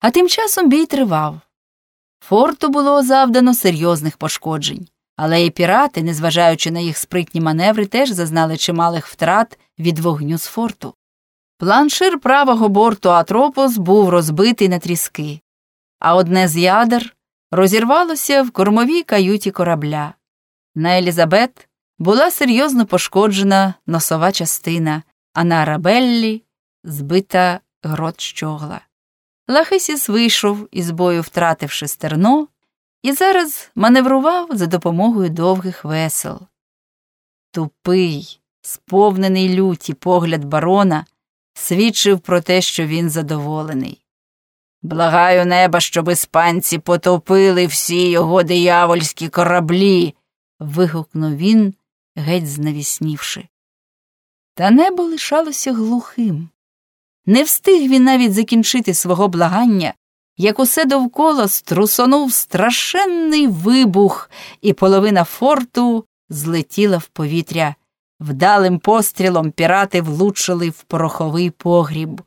А тим часом бій тривав. Форту було завдано серйозних пошкоджень, але і пірати, незважаючи на їх спритні маневри, теж зазнали чималих втрат від вогню з форту. Планшир правого борту Атропос був розбитий на тріски, а одне з ядер розірвалося в кормовій каюті корабля. На Елізабет була серйозно пошкоджена носова частина, а на Арабеллі збита грот щогла. Лахисіс вийшов із бою, втративши стерно, і зараз маневрував за допомогою довгих весел. Тупий, сповнений люті погляд барона свідчив про те, що він задоволений. Благаю неба, щоб іспанці потопили всі його диявольські кораблі. вигукнув він, геть знавіснівши. Та небо лишалося глухим. Не встиг він навіть закінчити свого благання, як усе довкола струсонув страшенний вибух, і половина форту злетіла в повітря. Вдалим пострілом пірати влучили в пороховий погріб.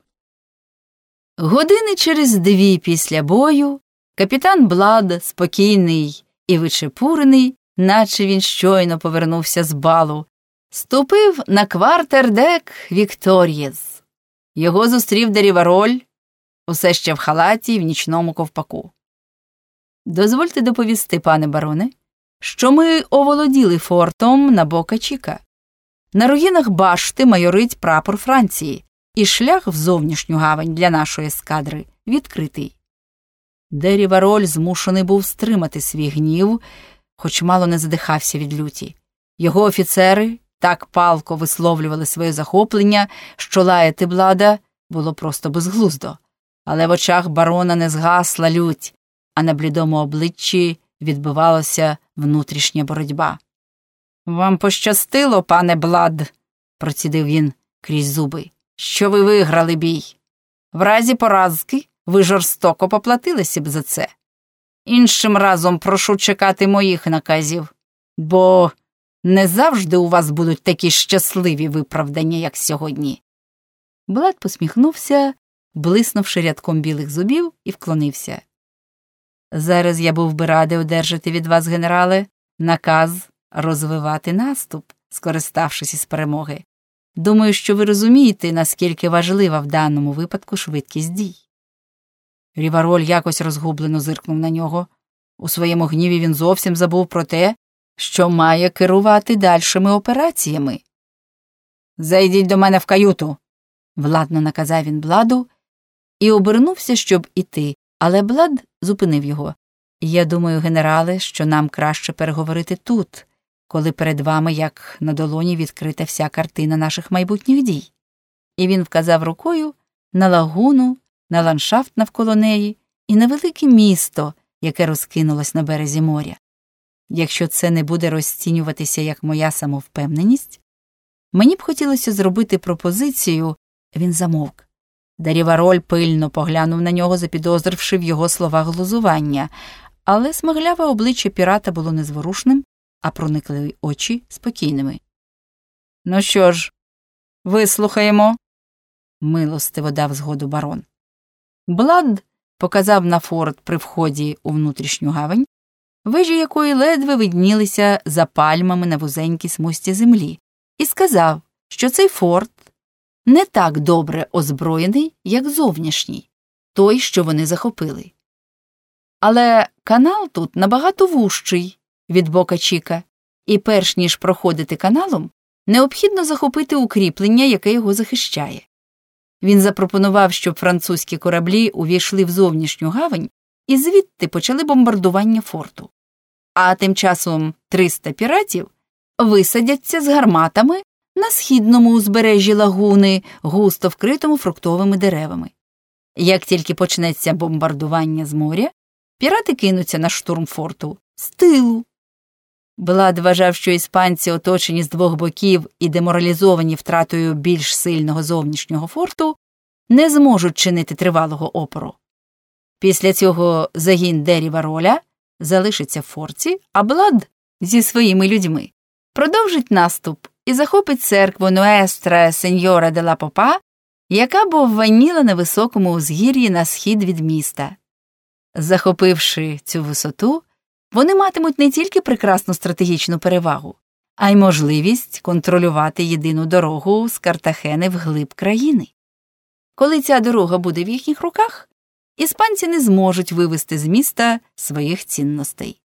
Години через дві після бою капітан Блад, спокійний і вичепурений, наче він щойно повернувся з балу, ступив на квартердек Вікторієз. Його зустрів Дерівароль, усе ще в халаті і в нічному ковпаку. Дозвольте доповісти, пане бароне, що ми оволоділи фортом на бока Чіка. На руїнах башти майорить прапор Франції, і шлях в зовнішню гавань для нашої ескадри відкритий. Дерівароль змушений був стримати свій гнів, хоч мало не задихався від люті. Його офіцери так палко висловлювали своє захоплення, що лаяти блада було просто безглуздо, але в очах барона не згасла лють, а на блідому обличчі відбивалася внутрішня боротьба. Вам пощастило, пане Блад, процідив він крізь зуби, що ви виграли бій. В разі поразки ви жорстоко поплатилися б за це. Іншим разом прошу чекати моїх наказів, бо не завжди у вас будуть такі щасливі виправдання, як сьогодні. Блад посміхнувся, блиснувши рядком білих зубів, і вклонився. Зараз я був би радий одержати від вас, генерале, наказ розвивати наступ, скориставшись із перемоги. Думаю, що ви розумієте, наскільки важлива в даному випадку швидкість дій. Рівароль якось розгублено зиркнув на нього. У своєму гніві він зовсім забув про те, що має керувати дальшими операціями. Зайдіть до мене в каюту, владно наказав він бладу і обернувся, щоб іти, але блад зупинив його. Я думаю, генерале, що нам краще переговорити тут, коли перед вами, як на долоні, відкрита вся картина наших майбутніх дій. І він вказав рукою на лагуну, на ландшафт навколо неї і на велике місто, яке розкинулось на березі моря. Якщо це не буде розцінюватися як моя самовпевненість, мені б хотілося зробити пропозицію, він замовк. Дарівароль пильно поглянув на нього, запідозривши в його словах глузування, але смагляве обличчя пірата було незворушним, а проникли очі спокійними. Ну що ж, вислухаємо, милостиво дав згоду барон. Блад показав на форт при вході у внутрішню гавань, вежі якої ледве виднілися за пальмами на вузенькій смузці землі, і сказав, що цей форт не так добре озброєний, як зовнішній, той, що вони захопили. Але канал тут набагато вужчий від бока Чіка, і перш ніж проходити каналом, необхідно захопити укріплення, яке його захищає. Він запропонував, щоб французькі кораблі увійшли в зовнішню гавань і звідти почали бомбардування форту. А тим часом 300 піратів висадяться з гарматами на східному узбережжі лагуни, густо вкритому фруктовими деревами. Як тільки почнеться бомбардування з моря, пірати кинуться на штурм форту з тилу. Блад вважав, що іспанці, оточені з двох боків і деморалізовані втратою більш сильного зовнішнього форту, не зможуть чинити тривалого опору. Після цього загін Деріва роля залишиться в форті, а Блад зі своїми людьми продовжить наступ і захопить церкву Нуестра Сеньора де ла Попа яка б обваніла на високому узгір'ї на схід від міста. Захопивши цю висоту, вони матимуть не тільки прекрасну стратегічну перевагу, а й можливість контролювати єдину дорогу з Картахени вглиб країни. Коли ця дорога буде в їхніх руках, іспанці не зможуть вивести з міста своїх цінностей.